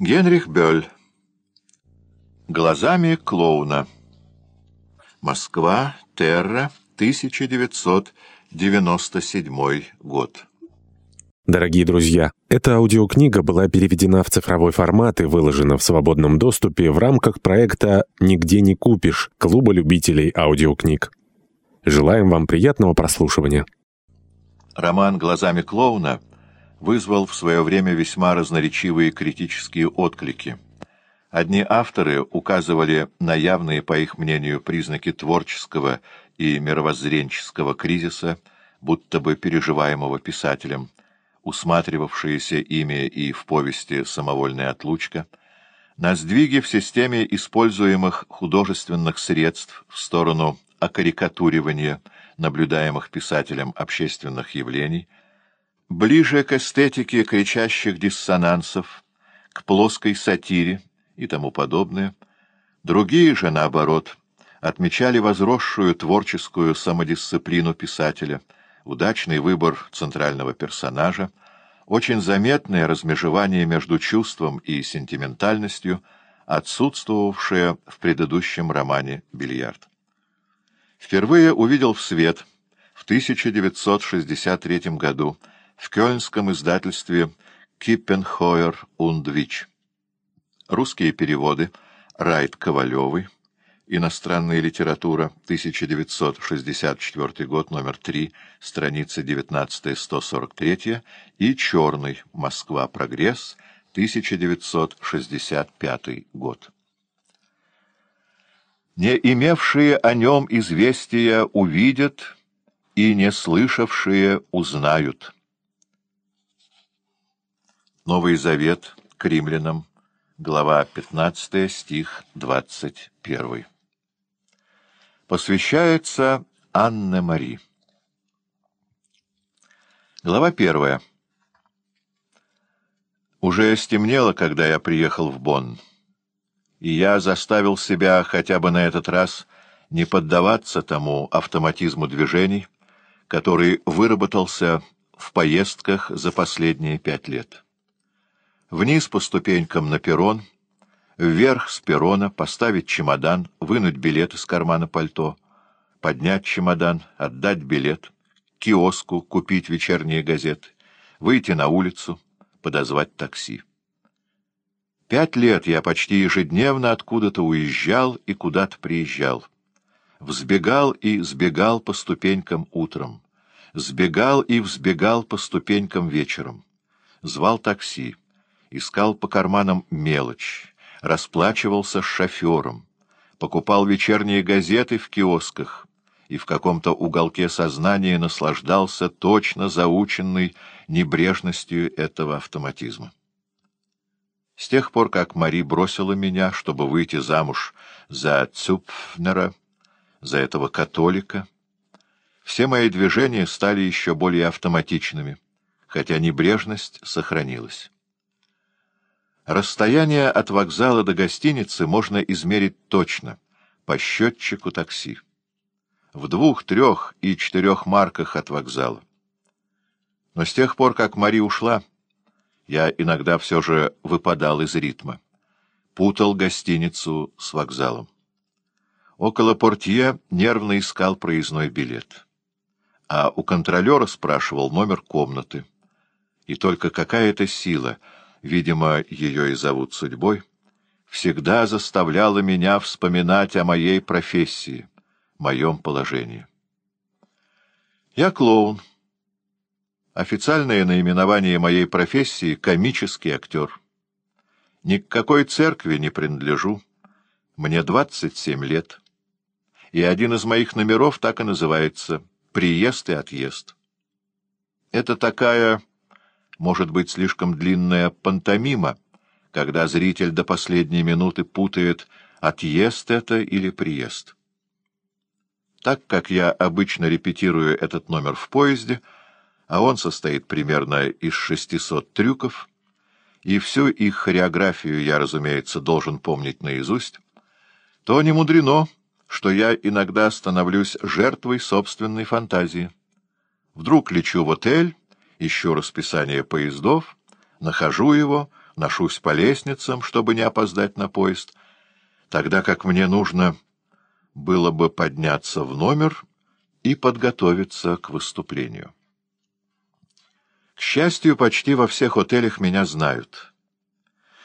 Генрих Бёль. Глазами клоуна. Москва, Терра, 1997 год. Дорогие друзья, эта аудиокнига была переведена в цифровой формат и выложена в свободном доступе в рамках проекта «Нигде не купишь» Клуба любителей аудиокниг. Желаем вам приятного прослушивания. Роман «Глазами клоуна» вызвал в свое время весьма разноречивые критические отклики. Одни авторы указывали на явные, по их мнению, признаки творческого и мировоззренческого кризиса, будто бы переживаемого писателем – усматривавшиеся ими и в повести «Самовольная отлучка», на сдвиги в системе используемых художественных средств в сторону окарикатуривания наблюдаемых писателем общественных явлений, ближе к эстетике кричащих диссонансов, к плоской сатире и тому подобное, другие же, наоборот, отмечали возросшую творческую самодисциплину писателя — удачный выбор центрального персонажа, очень заметное размежевание между чувством и сентиментальностью, отсутствовавшее в предыдущем романе «Бильярд». Впервые увидел в свет в 1963 году в кёльнском издательстве «Киппенхойер Witch». Русские переводы Райт Ковалевой Иностранная литература, 1964 год, номер 3, страница 19-143, и Черный, Москва, Прогресс, 1965 год. Не имевшие о нем известия увидят, и не слышавшие узнают. Новый Завет к римлянам, глава 15, стих 21 посвящается Анне-Мари. Глава первая. Уже стемнело, когда я приехал в Бонн, и я заставил себя хотя бы на этот раз не поддаваться тому автоматизму движений, который выработался в поездках за последние пять лет. Вниз по ступенькам на перрон — вверх с перрона, поставить чемодан, вынуть билет из кармана пальто, поднять чемодан, отдать билет, киоску купить вечерние газеты, выйти на улицу, подозвать такси. Пять лет я почти ежедневно откуда-то уезжал и куда-то приезжал. Взбегал и сбегал по ступенькам утром. Сбегал и взбегал по ступенькам вечером. Звал такси. Искал по карманам мелочь расплачивался с шофером, покупал вечерние газеты в киосках и в каком-то уголке сознания наслаждался точно заученной небрежностью этого автоматизма. С тех пор, как Мари бросила меня, чтобы выйти замуж за Цюпфнера, за этого католика, все мои движения стали еще более автоматичными, хотя небрежность сохранилась. Расстояние от вокзала до гостиницы можно измерить точно, по счетчику такси. В двух, трех и четырех марках от вокзала. Но с тех пор, как Мари ушла, я иногда все же выпадал из ритма. Путал гостиницу с вокзалом. Около портье нервно искал проездной билет. А у контролера спрашивал номер комнаты. И только какая-то сила — видимо, ее и зовут судьбой, всегда заставляла меня вспоминать о моей профессии, моем положении. Я клоун. Официальное наименование моей профессии — комический актер. Ни к какой церкви не принадлежу. Мне 27 лет. И один из моих номеров так и называется «Приезд и отъезд». Это такая может быть слишком длинная пантомима, когда зритель до последней минуты путает, отъезд это или приезд. Так как я обычно репетирую этот номер в поезде, а он состоит примерно из 600 трюков, и всю их хореографию я, разумеется, должен помнить наизусть, то не мудрено, что я иногда становлюсь жертвой собственной фантазии. Вдруг лечу в отель ищу расписание поездов, нахожу его, ношусь по лестницам, чтобы не опоздать на поезд, тогда как мне нужно было бы подняться в номер и подготовиться к выступлению. К счастью, почти во всех отелях меня знают.